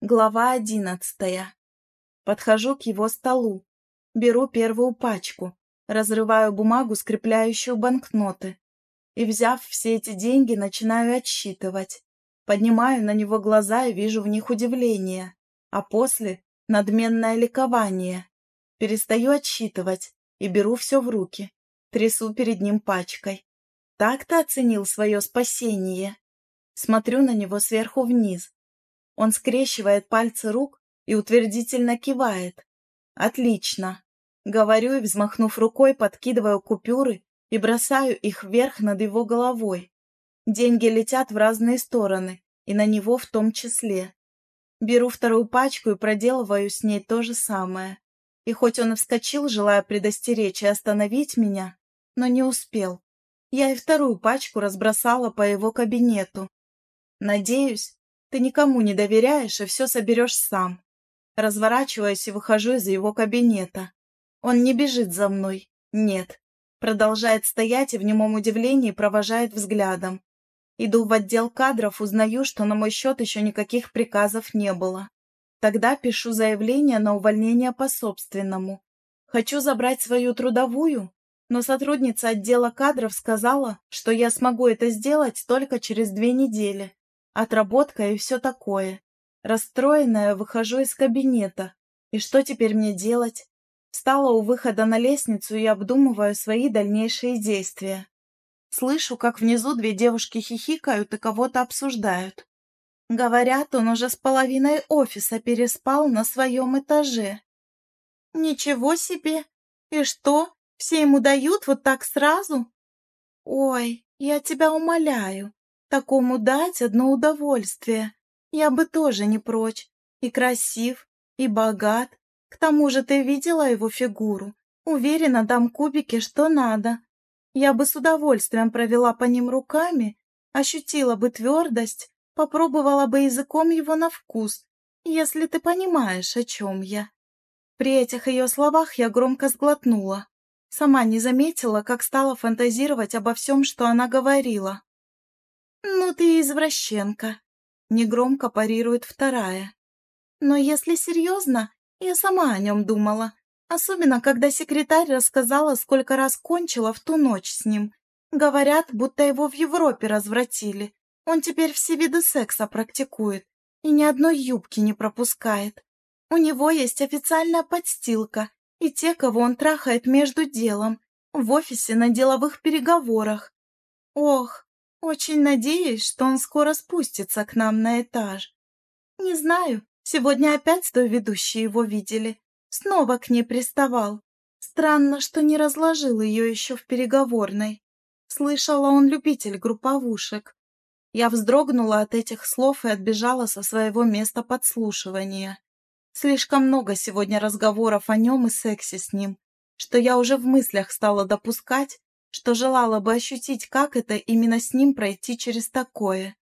Глава одиннадцатая. Подхожу к его столу. Беру первую пачку. Разрываю бумагу, скрепляющую банкноты. И, взяв все эти деньги, начинаю отсчитывать. Поднимаю на него глаза и вижу в них удивление. А после — надменное ликование. Перестаю отсчитывать и беру все в руки. Трясу перед ним пачкой. Так ты оценил свое спасение. Смотрю на него сверху вниз он скрещивает пальцы рук и утвердительно кивает. «Отлично!» Говорю и, взмахнув рукой, подкидываю купюры и бросаю их вверх над его головой. Деньги летят в разные стороны, и на него в том числе. Беру вторую пачку и проделываю с ней то же самое. И хоть он и вскочил, желая предостеречь и остановить меня, но не успел. Я и вторую пачку разбросала по его кабинету. Надеюсь, ты никому не доверяешь и все соберешь сам. Разворачиваюсь и выхожу из его кабинета. Он не бежит за мной. Нет. Продолжает стоять и в немом удивлении провожает взглядом. Иду в отдел кадров, узнаю, что на мой счет еще никаких приказов не было. Тогда пишу заявление на увольнение по собственному. Хочу забрать свою трудовую, но сотрудница отдела кадров сказала, что я смогу это сделать только через две недели отработка и все такое. Расстроенная выхожу из кабинета. И что теперь мне делать? Встала у выхода на лестницу и обдумываю свои дальнейшие действия. Слышу, как внизу две девушки хихикают и кого-то обсуждают. Говорят, он уже с половиной офиса переспал на своем этаже. Ничего себе! И что, все ему дают вот так сразу? Ой, я тебя умоляю, Такому дать одно удовольствие. Я бы тоже не прочь. И красив, и богат. К тому же ты видела его фигуру. Уверена, дам кубики, что надо. Я бы с удовольствием провела по ним руками, ощутила бы твердость, попробовала бы языком его на вкус, если ты понимаешь, о чем я. При этих ее словах я громко сглотнула. Сама не заметила, как стала фантазировать обо всем, что она говорила. «Ну ты извращенка», — негромко парирует вторая. «Но если серьезно, я сама о нем думала, особенно когда секретарь рассказала, сколько раз кончила в ту ночь с ним. Говорят, будто его в Европе развратили. Он теперь все виды секса практикует и ни одной юбки не пропускает. У него есть официальная подстилка и те, кого он трахает между делом, в офисе на деловых переговорах. Ох, очень надеюсь, что он скоро спустится к нам на этаж. Не знаю, сегодня опять той ведущей его видели. Снова к ней приставал. Странно, что не разложил ее еще в переговорной. Слышала, он любитель групповушек. Я вздрогнула от этих слов и отбежала со своего места подслушивания. Слишком много сегодня разговоров о нем и сексе с ним, что я уже в мыслях стала допускать, что желала бы ощутить, как это именно с ним пройти через такое.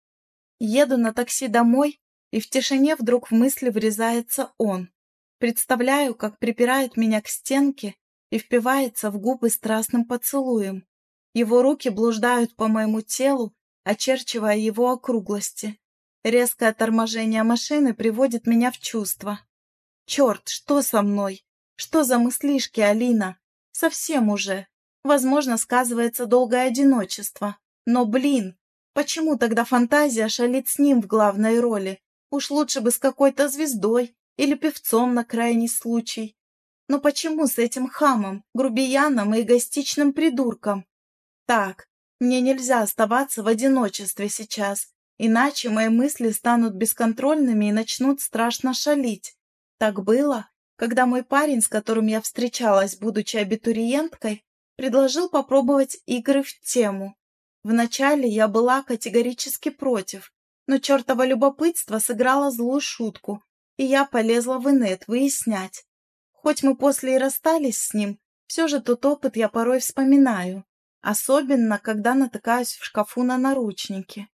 Еду на такси домой, и в тишине вдруг в мысли врезается он. Представляю, как припирает меня к стенке и впивается в губы страстным поцелуем. Его руки блуждают по моему телу, очерчивая его округлости. Резкое торможение машины приводит меня в чувство. Черт, что со мной? Что за мыслишки, Алина? Совсем уже. Возможно, сказывается долгое одиночество. Но, блин, почему тогда фантазия шалит с ним в главной роли? Уж лучше бы с какой-то звездой или певцом на крайний случай. Но почему с этим хамом, грубияном и эгоистичным придурком? Так, мне нельзя оставаться в одиночестве сейчас, иначе мои мысли станут бесконтрольными и начнут страшно шалить. Так было, когда мой парень, с которым я встречалась, будучи абитуриенткой, предложил попробовать игры в тему. Вначале я была категорически против, но чертово любопытство сыграло злую шутку, и я полезла в инет выяснять. Хоть мы после и расстались с ним, все же тот опыт я порой вспоминаю, особенно когда натыкаюсь в шкафу на наручники.